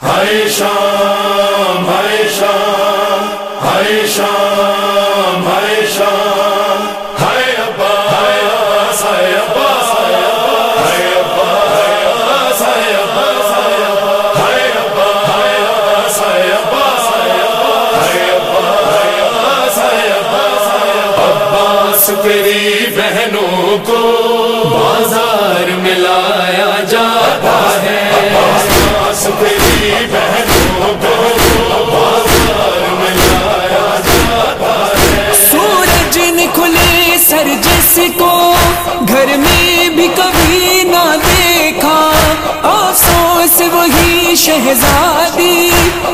ہائے شام ہائے شام ہائے شام ہائے شام ہائے ابا ہائے آس ہائے ابا ہائے ابا ہائے آس ہائے ابا ہائے ابا ہائے آس ہائے ابا ہائے ابا ہائے آس ہائے ابا عباس تیری بہنوں کو شہزادی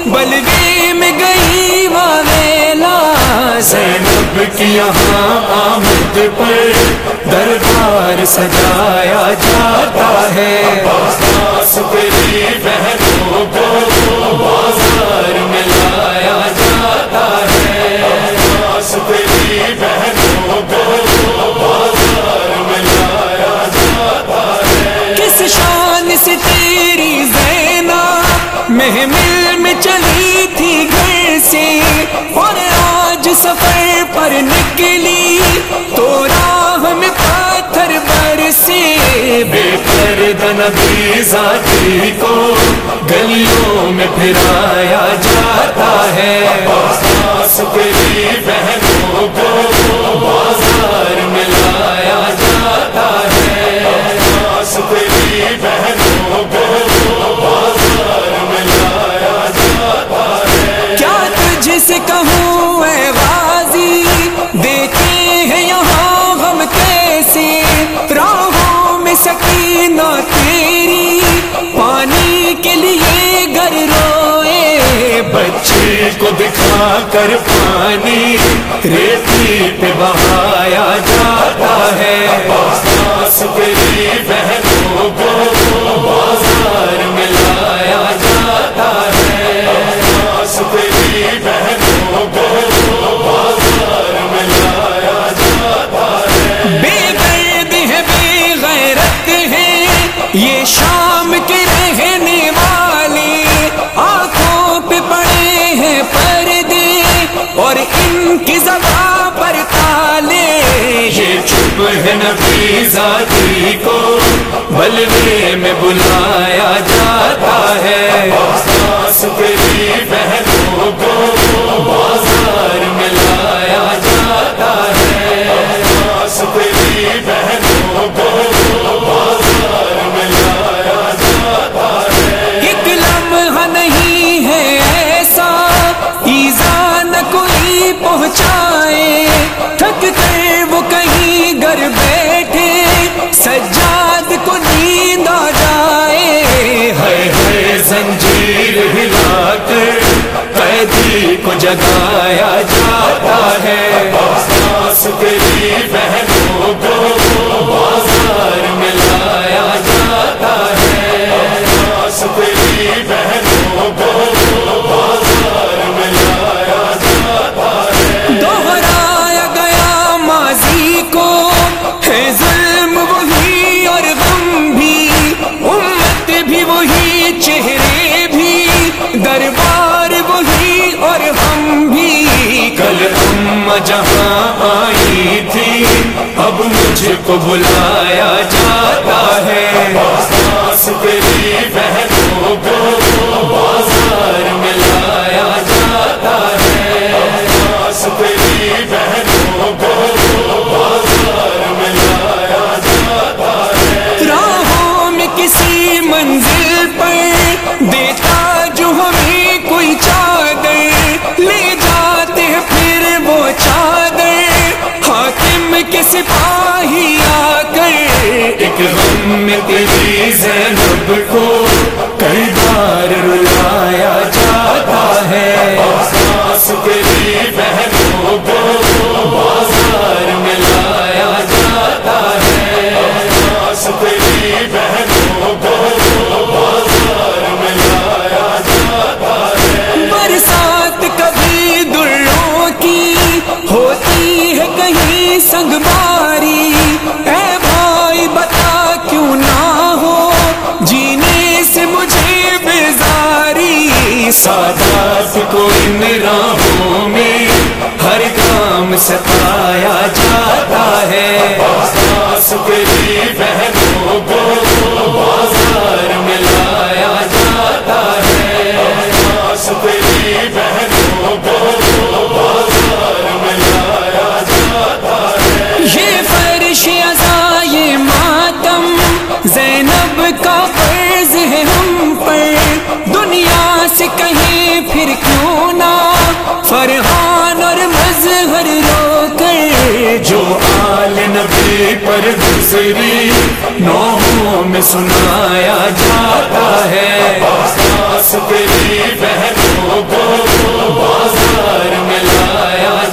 بلوے میں گئی ویلا زینب کی یہاں آمد پر دربار سجایا جاتا ہے۔ نکلی تو راہ میں پتھر برسے۔ بے پرد نبی ذاتی کو گلیوں میں پھرایا جاتا ہے۔ بہنوں کو کو دکھا کر پانی ریتی پہ بہایا جا ہے نبی ذاتی کو بلوے میں بلایا جاتا ہے۔ عباس تیری بہنوں کو بازار میں لایا جاتا ہے عباس تیری بہنوں کو بازار میں لایا جاتا ہے ایک لمحہ نہیں ہے ایسا ایزا نہ کوئی پہنچائے۔ کو جگایا جاتا ہے۔ سانس تیری بہنوں کو جہاں آئی تھی، اب مجھ کو بلایا جاتا ہے۔ عباس تیری بہنوں کو بازار میں لایا جاتا ہے عباس سپاہی آ کر ایک غم میں تیرے گاہوں میں ہر کام ستایا جاتا ہے۔ ستری بہنوں کو بازار میں لایا جاتا ہے۔ ستری بہنوں کو بازار میں لایا جاتا ہے۔ یہ فرش عزا ماتم زینب کا نبی پر دوسری نوحوں میں سنایا جاتا ہے۔ تیری بہنوں کو بازار میں لایا